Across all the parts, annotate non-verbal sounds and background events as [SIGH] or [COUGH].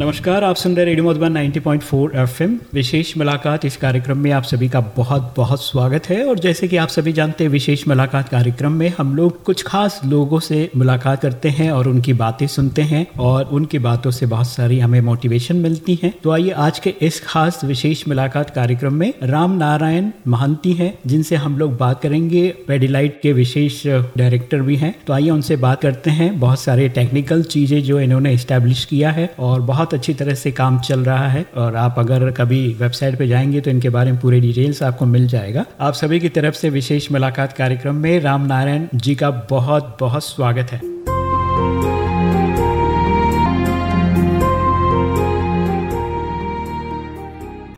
नमस्कार, आप सुन रहे रेडियो मधुबन 90.4 एफएम। विशेष मुलाकात इस कार्यक्रम में आप सभी का बहुत बहुत स्वागत है। और जैसे कि आप सभी जानते हैं, विशेष मुलाकात कार्यक्रम में हम लोग कुछ खास लोगों से मुलाकात करते हैं और उनकी बातें सुनते हैं और उनकी बातों से बहुत सारी हमें मोटिवेशन मिलती है। तो आइए आज के इस खास विशेष मुलाकात कार्यक्रम में राम नारायण महंती है, जिनसे हम लोग बात करेंगे। पेडिलाइट के विशेष डायरेक्टर भी है। तो आइए उनसे बात करते हैं। बहुत सारे टेक्निकल चीज़ें जो इन्होंने इस्टेब्लिश किया है और बहुत बहुत अच्छी तरह से काम चल रहा है और आप अगर कभी वेबसाइट पे जाएँगे तो इनके बारे में पूरे डिटेल्स आपको मिल जाएगा। आप सभी की तरफ़ से विशेष मुलाकात कार्यक्रम में राम नारायण जी का बहुत बहुत स्वागत है।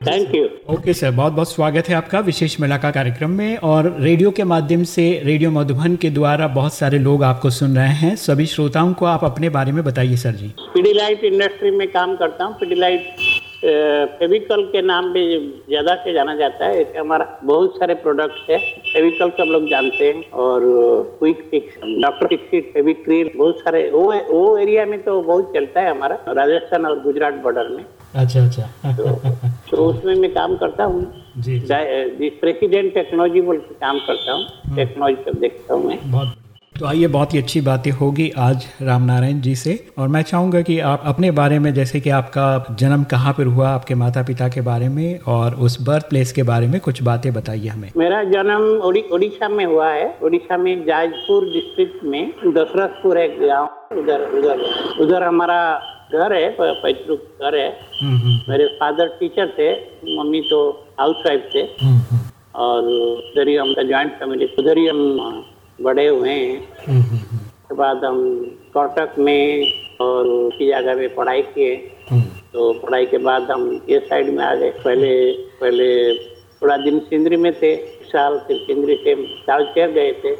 थैंक यू ओके सर बहुत बहुत स्वागत है आपका विशेष मेला का कार्यक्रम में और रेडियो के माध्यम से रेडियो मधुबन के द्वारा बहुत सारे लोग आपको सुन रहे हैं। सभी श्रोताओं को आप अपने बारे में बताइए सर जी। पीडीलाइट इंडस्ट्री में काम करता हूँ। पीडीलाइट फेविकल के नाम भी ज़्यादा से जाना जाता है। ऐसे हमारा बहुत सारे प्रोडक्ट्स है। फेविकल सब लोग जानते हैं और quick fix doctor Fixit Fevicryl बहुत सारे। वो वो एरिया में तो बहुत चलता है हमारा राजस्थान और गुजरात बॉर्डर में। अच्छा अच्छा। तो, तो उसमें मैं काम करता हूँ। प्रेसिडेंट टेक्नोलॉजी बोल के काम करता हूँ टेक्नोलॉजी सब देखता हूँ मैं। तो आइए बहुत ही अच्छी बातें होगी आज राम नारायण जी से। और मैं चाहूँगा कि आप अपने बारे में जैसे कि आपका जन्म कहाँ पर हुआ आपके माता पिता के बारे में और उस बर्थ प्लेस के बारे में कुछ बातें बताइए हमें। मेरा जन्म उड़ीसा में हुआ है। उड़ीसा में जाजपुर डिस्ट्रिक्ट में दशरथपुर है गाँव उधर उधर उधर हमारा घर है पैतृक घर है। हम्म, हम्म, मेरे फादर टीचर थे मम्मी तो हाउस वाइफ थे। हम्म, और उधर ही हम ज्वाइंट फैमिली उधर ही हम बड़े हुए हैं। हम्म, हम्म, हम्म, उसके बाद हम कटक में और उसी जगह में पढ़ाई किए। तो पढ़ाई के बाद हम ये साइड में आ गए। पहले पहले थोड़ा दिन सिंदरी में थे। साल फिर सिंदरी से तालचेर गए थे।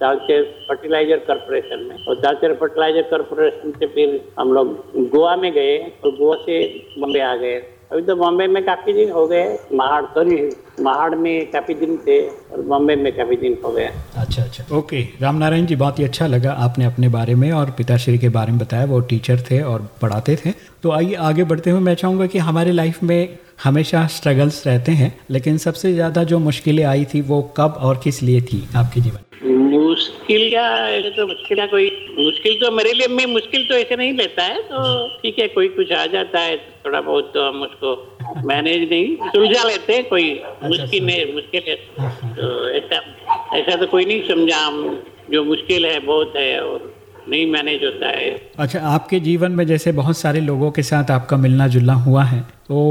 तालचेर फर्टिलाइज़र कॉरपोरेशन में। और तालचेर फर्टिलाइज़र कॉरपोरेशन से फिर हम लोग गोवा में गए और गोवा से बम्बे आ गए। अभी तो बॉम्बे में काफ़ी दिन हो गए, महाड़ सॉरी महाड़ में काफ़ी दिन थे और बॉम्बे में काफ़ी दिन हो गए। अच्छा अच्छा। ओके राम नारायण जी, बहुत ही अच्छा लगा आपने अपने बारे में और पिताश्री के बारे में बताया, वो टीचर थे और पढ़ाते थे। तो आइए, आगे बढ़ते हुए मैं चाहूँगा कि हमारे लाइफ में हमेशा स्ट्रगल्स रहते हैं, लेकिन सबसे ज़्यादा जो मुश्किलें आई थी, वो कब और किस लिए थी आपके जीवन? मुश्किल क्या ऐसे तो मुश्किल कोई मुश्किल तो मेरे लिए मैं मुश्किल तो ऐसे नहीं लेता है तो ठीक है कोई कुछ आ जाता है तो थोड़ा बहुत तो हम उसको मैनेज नहीं सुलझा लेते हैं कोई मुश्किल नहीं मुश्किल है। तो ऐसा ऐसा तो कोई नहीं समझा हम जो मुश्किल है बहुत है और नहीं मैनेज होता है। अच्छा आपके जीवन में जैसे बहुत सारे लोगों के साथ आपका मिलना जुलना हुआ है तो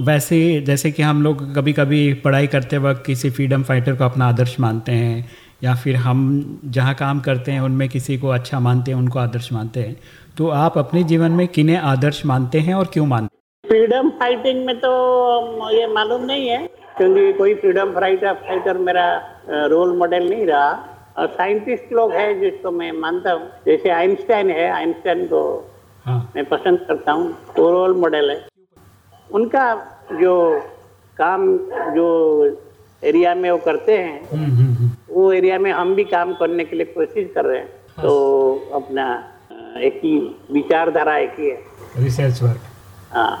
वैसे जैसे कि हम लोग कभी कभी पढ़ाई करते वक्त किसी फ्रीडम फाइटर को अपना आदर्श मानते हैं या फिर हम जहाँ काम करते हैं उनमें किसी को अच्छा मानते हैं उनको आदर्श मानते हैं तो आप अपने जीवन में किन्हें आदर्श मानते हैं और क्यों मानते हैं? फ्रीडम फाइटिंग में तो ये मालूम नहीं है क्योंकि कोई फ्रीडम फाइटर फाइटर मेरा रोल मॉडल नहीं रहा। और साइंटिस्ट लोग हैं जिसको मैं मानता हूँ। जैसे आइंस्टाइन है आइंस्टाइन को हाँ। मैं पसंद करता हूँ वो रोल मॉडल है। उनका जो काम जो एरिया में वो करते हैं हम्म, हम्म, हम्म। वो एरिया में हम भी काम करने के लिए कोशिश कर रहे हैं। तो अपना एक ही विचारधारा एक ही है। रिसर्च वर्क हाँ।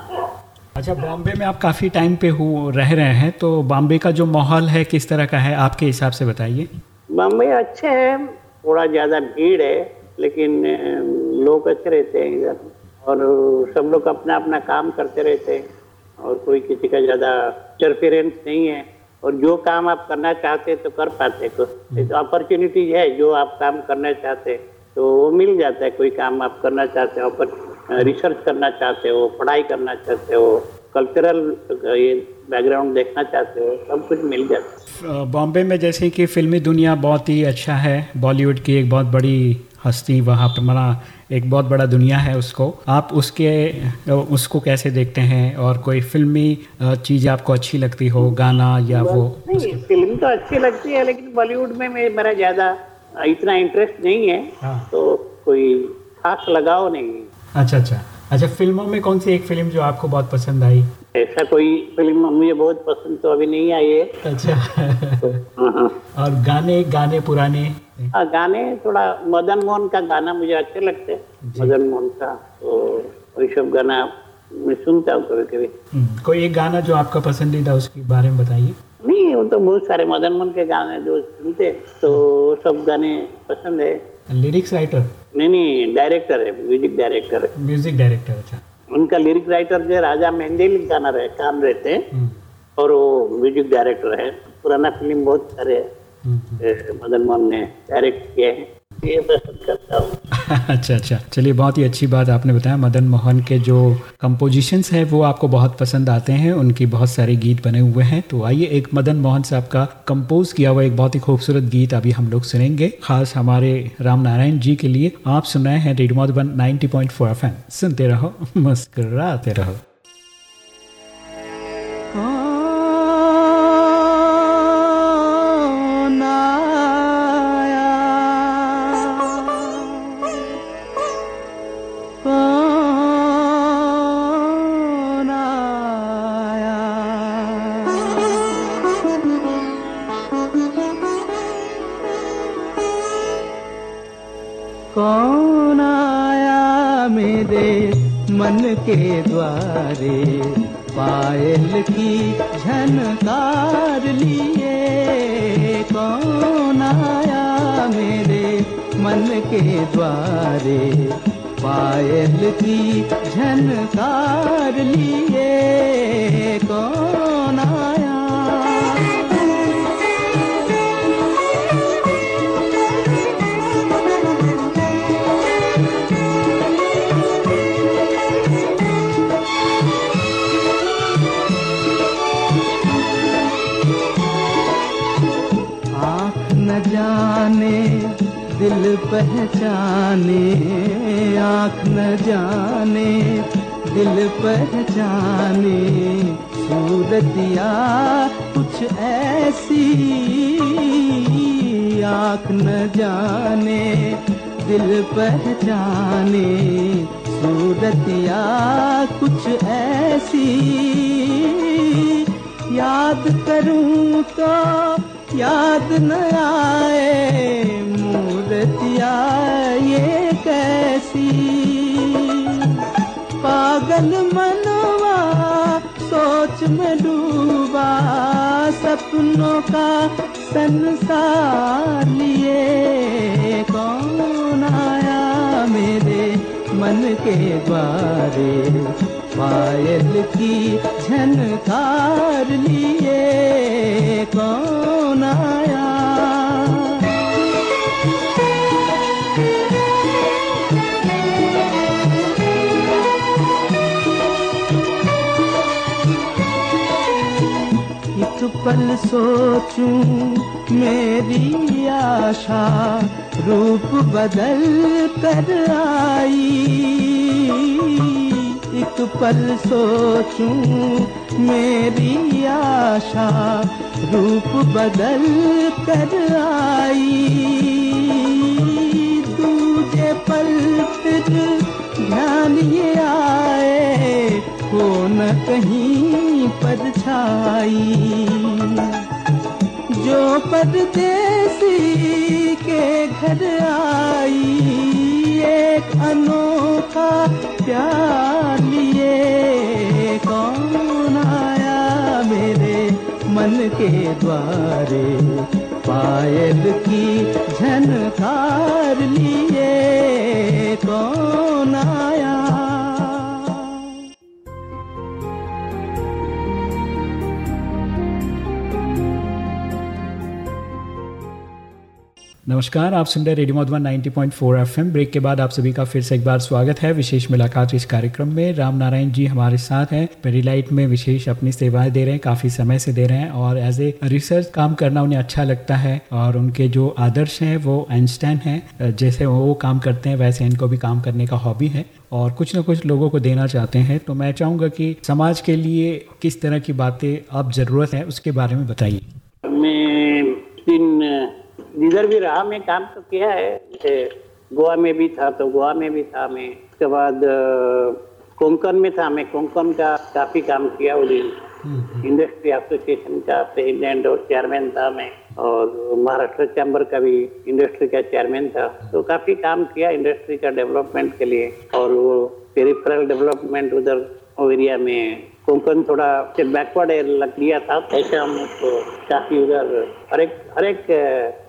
अच्छा बॉम्बे में आप काफ़ी टाइम पे हो रह रहे हैं तो बॉम्बे का जो माहौल है किस तरह का है आपके हिसाब से बताइए। बॉम्बे अच्छे है थोड़ा ज़्यादा भीड़ है लेकिन लोग अच्छे रहते हैं इधर। और सब लोग अपना अपना काम करते रहते हैं और कोई किसी का ज़्यादा इंटरफेरेंस नहीं है। और जो काम आप करना चाहते तो कर पाते हैं। तो अपॉर्चुनिटीज़ है जो आप काम करना चाहते तो वो मिल जाता है। कोई काम आप करना चाहते हो पर रिसर्च करना चाहते हो पढ़ाई करना चाहते हो कल्चरल ये बैकग्राउंड देखना चाहते हो सब कुछ मिल जाता है। बॉम्बे में जैसे कि फिल्मी दुनिया बहुत ही अच्छा है। बॉलीवुड की एक बहुत बड़ी हस्ती वहाँ पर मना एक बहुत बड़ा दुनिया है उसको। आप उसके उसको कैसे देखते हैं? और कोई फिल्मी चीज़ आपको अच्छी लगती हो गाना या वो नहीं फ़िल्म तो अच्छी लगती है लेकिन बॉलीवुड में मेरा ज़्यादा इतना इंटरेस्ट नहीं है। हाँ। तो कोई खास लगाव नहीं है। अच्छा अच्छा। अच्छा फ़िल्मों में कौन सी एक फ़िल्म जो आपको बहुत पसंद आई? ऐसा कोई फ़िल्म मुझे बहुत पसंद तो अभी नहीं आई है। अच्छा। हाँ, हाँ। और गाने गाने पुराने? हाँ गाने थोड़ा मदन मोहन का गाना मुझे अच्छे लगते मदन मोहन का तो वही सब गाना मैं सुनता हूँ कभी कभी हम्म, कोई एक गाना जो आपका पसंदीदा उसके बारे में बताइए। नहीं वो तो बहुत सारे मदन मोहन के गाने जो सुनते तो सब गाने पसंद है। लिरिक्स राइटर नहीं नहीं डायरेक्टर है म्यूज़िक डायरेक्टर है। म्यूज़िक डायरेक्टर अच्छा। उनका लिरिक्स राइटर जो राजा मेहंदेल गाना रहे काम रहते हैं हम्म। और वो म्यूज़िक डायरेक्टर है। पुराना फ़िल्म बहुत सारे हम्म। मदन मोहन ने डायरेक्ट किए हैं। करता [LAUGHS] अच्छा अच्छा। चलिए, बहुत ही अच्छी बात आपने बताया। मदन मोहन के जो कंपोजिशंस हैं, वो आपको बहुत पसंद आते हैं। उनकी बहुत सारे गीत बने हुए हैं। तो आइए, एक मदन मोहन साहब का कंपोज किया हुआ एक बहुत ही खूबसूरत गीत अभी हम लोग सुनेंगे। खास हमारे राम नारायण जी के लिए। आप सुन रहे हैं रेडियो मधुबन 90.4 एफएम। सुनते रहो, [LAUGHS] मुस्कुराते रहो। के द्वारे? पायल की झनकार लिए कौन आया मेरे मन के द्वारे? पायल की झनकार लिए कौन आया पहचाने, आँख न जाने, दिल पहचाने, सूरतिया कुछ ऐसी, आँख न जाने, दिल पहचाने, सूरतिया कुछ ऐसी। याद करूँ तो याद न आए मूर्तिया ये कैसी? पागल मनवा, सोच में डूबा, सपनों का संसार लिए। कौन आया मेरे मन के द्वारे? पायल की झनकार लिए। कौन आया पल सोचूं मेरी आशा रूप बदल कर आई। एक पल सोचूं मेरी आशा रूप बदल कर आई। दूजे पल फिर ध्यान ये आए, हो न कहीं पर छाई। जो परदेसी के घर आई, एक अनोखा प्यार लिए कौन आया मेरे मन के द्वारे? पायल की झनकार लिए कौन आया? नमस्कार, आप सुन रहे रेडियो मधुबन 90.4 एफएम। ब्रेक के बाद आप सभी का फिर से एक बार स्वागत है। विशेष मुलाकात इस कार्यक्रम में। राम नारायण जी हमारे साथ हैं। पेरीलाइट में विशेष अपनी सेवाएँ दे रहे हैं, काफ़ी समय से दे रहे हैं और एज ए रिसर्च काम करना उन्हें अच्छा लगता है और उनके जो आदर्श हैं, वो आइंस्टाइन है। जैसे वो काम करते हैं, वैसे इनको भी काम करने का हॉबी है और कुछ ना कुछ लोगों को देना चाहते हैं। तो मैं चाहूँगा कि समाज के लिए किस तरह की बातें अब ज़रूरत है, उसके बारे में बताइए। जिधर भी रहा मैं काम तो किया है जैसे गोवा में भी था तो गोवा में भी था मैं। उसके बाद कोंकण में था मैं कोंकण का काफ़ी काम किया दिन। इंडस्ट्री एसोसिएशन का प्रेसिडेंट और चेयरमैन था मैं और महाराष्ट्र चैम्बर का भी इंडस्ट्री का चेयरमैन था। तो काफ़ी काम किया इंडस्ट्री का डेवलपमेंट के लिए और वो पेरिफेरल डेवलपमेंट उधर एरिया में कोंकण थोड़ा बैकवर्ड लग गया था ऐसे हम उसको काफ़ी उधर हर एक हर एक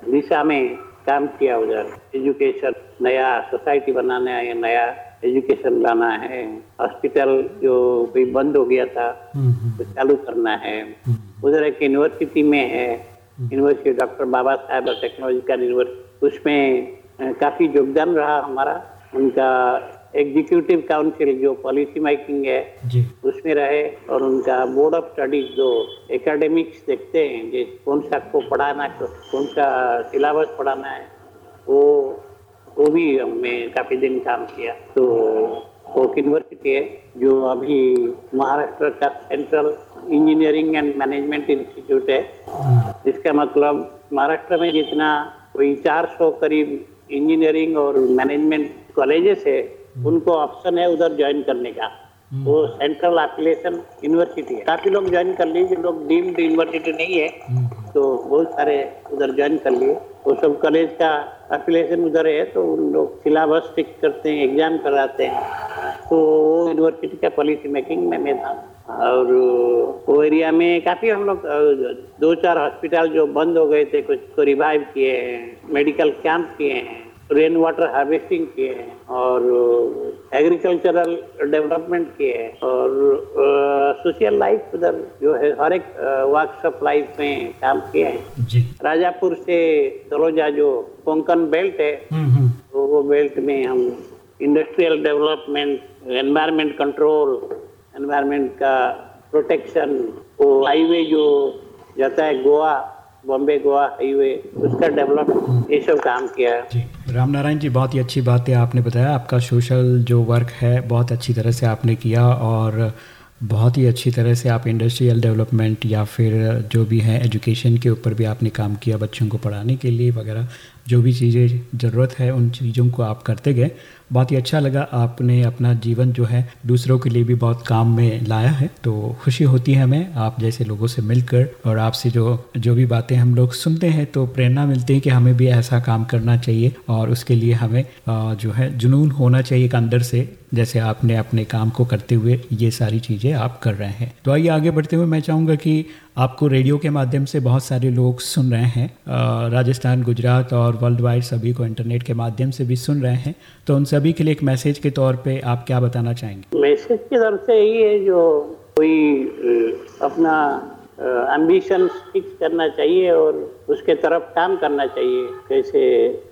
दिशा में काम किया उधर। एजुकेशन नया सोसाइटी बनाना है नया एजुकेशन लाना है। हॉस्पिटल जो भी बंद हो गया था तो चालू करना है। उधर एक यूनिवर्सिटी में है। University doctor Baba Saheb technological university उसमें काफ़ी योगदान रहा हमारा। उनका एग्जीक्यूटिव काउंसिल जो पॉलिसी मेकिंग है उसमें रहे और उनका बोर्ड ऑफ़ स्टडीज़ जो एकेडमिक्स देखते हैं जिस कौन सा को पढ़ाना कौन सा सिलेबस पढ़ाना है वो वो भी हमने काफ़ी दिन काम किया। तो वो यूनिवर्सिटी है जो अभी महाराष्ट्र का central engineering and management institute है। इसका मतलब महाराष्ट्र में जितना कोई 400 करीब इंजीनियरिंग और मैनेजमेंट कॉलेजेस है उनको ऑप्शन है उधर ज्वाइन करने का। वो सेंट्रल एप्लीकेशन यूनिवर्सिटी है। काफ़ी लोग ज्वाइन कर लिए जो लोग डीम्ड यूनिवर्सिटी नहीं है तो बहुत सारे उधर ज्वाइन कर लिए। वो सब कॉलेज का एप्लीकेशन उधर है तो उन लोग सिलेबस फिक्स करते हैं एग्ज़ाम कराते हैं। तो वो यूनिवर्सिटी का पॉलिसी मेकिंग में मैं था। और वो एरिया में काफ़ी हम लोग दो चार हॉस्पिटल जो बंद हो गए थे कुछ को रिवाइव किए हैं मेडिकल कैंप किए हैं। रेन वाटर हार्वेस्टिंग किए हैं और एग्रीकल्चरल डेवलपमेंट किए हैं और सोशल लाइफ उधर जो है हर एक वर्क ऑफ़ लाइफ में काम किए हैं। राजापुर से तलोजा जो कोंकण बेल्ट है तो वो बेल्ट में हम industrial development environment control environment का प्रोटेक्शन वो हाईवे जो जाता है गोवा बॉम्बे, गोवा, हाईवे, उसका डेवलप, ये सब काम किया जी राम नारायण जी, बहुत ही अच्छी बात है आपने बताया। आपका सोशल जो वर्क है, बहुत अच्छी तरह से आपने किया और बहुत ही अच्छी तरह से आप इंडस्ट्रियल डेवलपमेंट या फिर जो भी है, एजुकेशन के ऊपर भी आपने काम किया बच्चों को पढ़ाने के लिए वगैरह। जो भी चीज़ें ज़रूरत है, उन चीज़ों को आप करते गए। बहुत ही अच्छा लगा आपने अपना जीवन जो है, दूसरों के लिए भी बहुत काम में लाया है। तो खुशी होती है हमें, आप जैसे लोगों से मिलकर और आपसे जो जो भी बातें हम लोग सुनते हैं तो प्रेरणा मिलती है कि हमें भी ऐसा काम करना चाहिए और उसके लिए हमें जो है, जुनून होना चाहिए एक अंदर से। जैसे आपने अपने काम को करते हुए ये सारी चीज़ें आप कर रहे हैं। तो आइए आगे बढ़ते हुए मैं चाहूँगा कि आपको रेडियो के माध्यम से बहुत सारे लोग सुन रहे हैं। राजस्थान, गुजरात और वर्ल्ड वाइड सभी को इंटरनेट के माध्यम से भी सुन रहे हैं। तो उन सभी के लिए एक मैसेज के तौर पे आप क्या बताना चाहेंगे? मैसेज की तरफ़ से यही है, जो कोई अपना एम्बिशन फिक्स करना चाहिए और उसके तरफ़ काम करना चाहिए। कैसे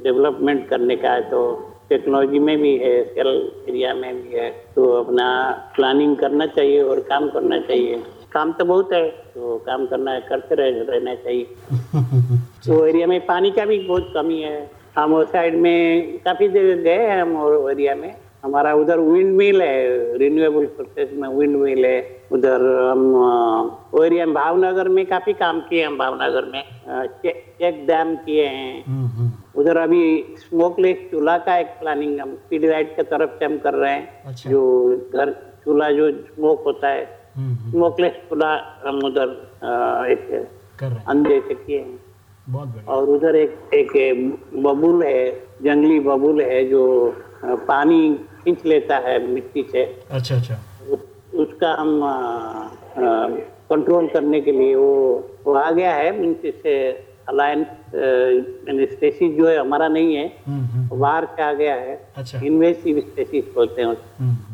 डेवलपमेंट करने का है तो टेक्नोलॉजी में भी है स्किल एरिया में भी है तो अपना प्लानिंग करना चाहिए और काम करना चाहिए। काम तो बहुत है तो काम करना है करते रह, रहना चाहिए। [LAUGHS] तो एरिया में पानी का भी बहुत कमी है। हम उस साइड में काफ़ी जगह गए हैं हम और एरिया में। हमारा उधर विंड मिल है रिन्यूएबल प्रोसेस में विंड मिल है। उधर हम वो एरिया में भावनगर में काफ़ी काम किए हम भावनगर में। चेक डैम किए हैं। उधर अभी स्मोकलेस चूल्हा का एक प्लानिंग हम पीडीराइट की तरफ़ से हम कर रहे हैं। अच्छा। जो घर चूल्हा जो स्मोक होता है चूल्हा हम उधर एक अंधे किए हैं। और उधर एक एक बबुल है जंगली बबुल है जो पानी खींच लेता है मिट्टी से। अच्छा अच्छा। उस- उसका हम कंट्रोल करने के लिए वो वो आ गया है। से अलायंस स्पेसीज जो है हमारा नहीं है। बाहर से आ गया है। अच्छा। इन्वेसिव स्पेसीज बोलते हैं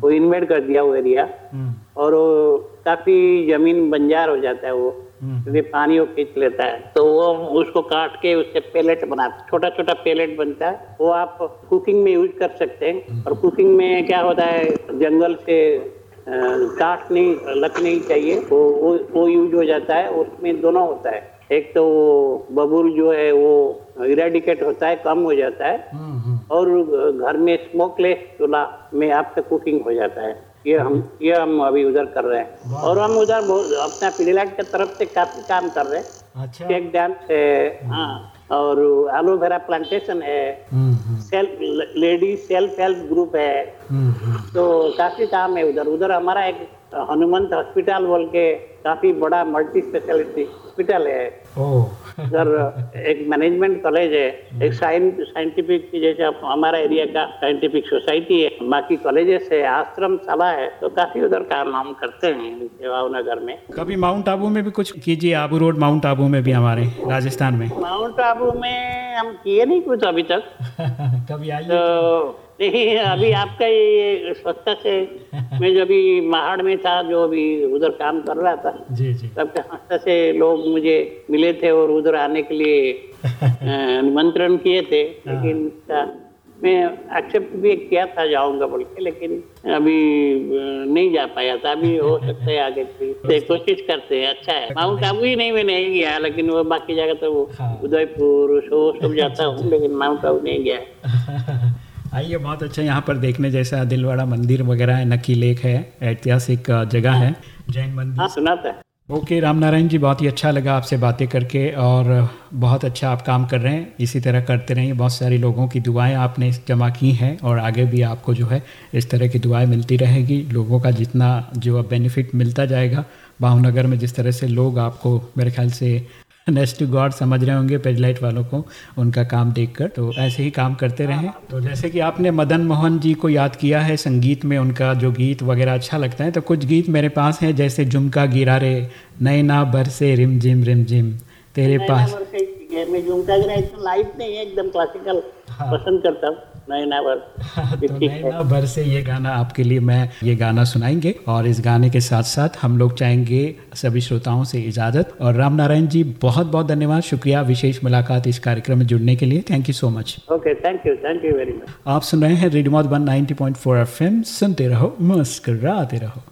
वो इन्वेट कर दिया वो एरिया हम्म, और वो काफ़ी ज़मीन बंजार हो जाता है वो क्योंकि पानी वो खींच लेता है। तो वो उसको काट के उससे पेलेट बना छोटा छोटा पेलेट बनता है। वो आप कुकिंग में यूज़ कर सकते हैं। और कुकिंग में क्या होता है जंगल से काट नहीं लक नहीं चाहिए। वो वो वो यूज़ हो जाता है। उसमें दोनों होता है। एक तो वो बबूल जो है वो इरेडिकेट होता है कम हो जाता है। और घर में स्मोकलेस चूल्हा में आपका कुकिंग हो जाता है। ये हम ये हम अभी उधर कर रहे हैं। और हम उधर अपना पीलीलाइट की तरफ़ से काफ़ी काम कर रहे हैं। अच्छा। चेक डैम है हाँ और एलोवेरा प्लांटेशन है। हम्म, हम्म, self lady self help group है। हम्म, हम्म, तो काफ़ी काम है उधर। उधर हमारा एक हनुमंत हॉस्पिटल बोल के काफ़ी बड़ा मल्टी स्पेशलिटी हॉस्पिटल है उधर एक मैनेजमेंट कॉलेज है एक साइंस साइंटिफिक जैसे हमारा एरिया का साइंटिफिक सोसाइटी है बाकी कॉलेजेस है आश्रम शाला है तो काफ़ी उधर काम हम करते हैं सेवाओं में। कभी माउंट आबू में भी कुछ कीजिए आबू रोड माउंट आबू में भी हमारे राजस्थान में। माउंट आबू में हम किए नहीं कुछ अभी तक। [LAUGHS] कभी आइए तो। नहीं अभी आपका ये स्वच्छता से [LAUGHS] मैं जो अभी महाड़ में था जो अभी उधर काम कर रहा था जी जी। तब संस्था से लोग मुझे मिले थे और उधर आने के लिए [LAUGHS] निमंत्रण किए थे लेकिन इसका मैं एक्सेप्ट भी किया था जाऊँगा बोल के लेकिन अभी नहीं जा पाया था अभी हो [LAUGHS] सकता है आगे भी से कोशिश करते हैं अच्छा है। माउंट आबू ही। नहीं मैं नहीं गया लेकिन वो बाकी जगह तो वो हाँ। उदयपुर सब जाता हूँ लेकिन माउंट आबू नहीं गया। आइए बहुत अच्छा यहाँ पर देखने जैसा दिलवाड़ा मंदिर वगैरह है नक्की लेक है ऐतिहासिक जगह है जैन मंदिर। हाँ सुना था। ओके राम नारायण जी बहुत ही अच्छा लगा आपसे बातें करके और बहुत अच्छा आप काम कर रहे हैं इसी तरह करते रहिए। बहुत सारे लोगों की दुआएँ आपने जमा की हैं और आगे भी आपको जो है इस तरह की दुआएँ मिलती रहेगी। लोगों का जितना जो बेनिफिट मिलता जाएगा भावनगर में जिस तरह से लोग आपको मेरे ख्याल से नेक्स्ट टू गॉड समझ रहे होंगे पेजलाइट वालों को उनका काम देखकर। तो ऐसे ही काम करते रहें। तो जैसे कि आपने मदन मोहन जी को याद किया है संगीत में उनका जो गीत वगैरह अच्छा लगता है तो कुछ गीत मेरे पास हैं जैसे झुमका गिरा रे नैना बरसे रिम झिम रिम झिम तेरे पास। मैं झुमका गिरा इतना नहीं है एकदम क्लासिकल पसंद करता हूँ। नैना [LAUGHS] तो नैना भर से ये गाना आपके लिए मैं ये गाना सुनाएँगे और इस गाने के साथ साथ हम लोग चाहेंगे सभी श्रोताओं से इजाज़त और राम नारायण जी बहुत बहुत धन्यवाद। शुक्रिया विशेष मुलाकात इस कार्यक्रम में जुड़ने के लिए। Thank you so much okay thank you thank you very much आप सुन रहे हैं रेडियो मधुबन 90.4 एफएम सुनते रहो मुस्कराते रहो।